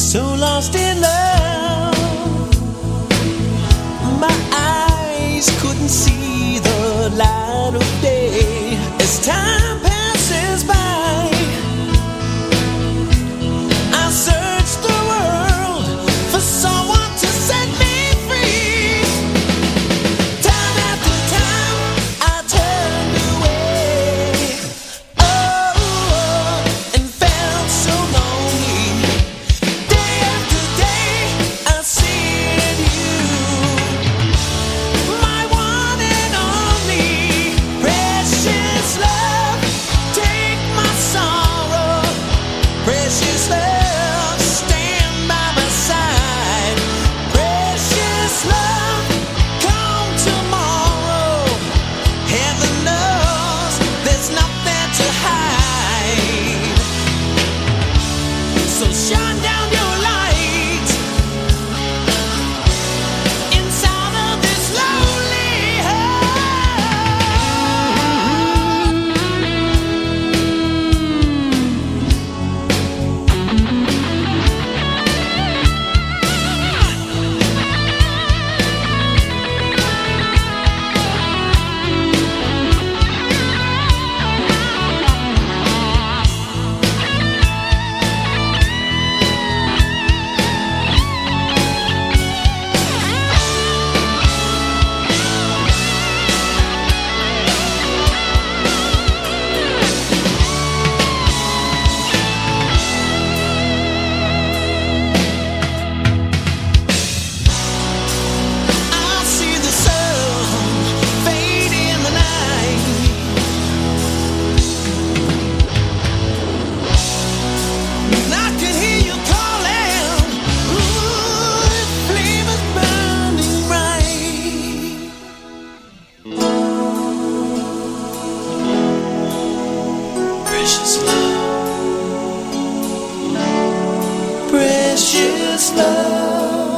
so lost in love. My eyes couldn't see the light of day. It's time. precious love.